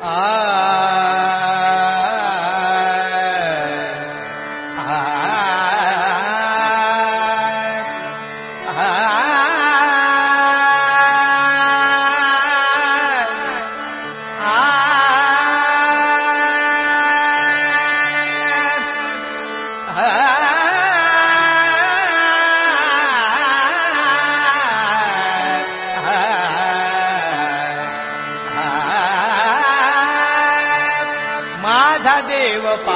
Ah. Dev Pandurang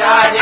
Raja.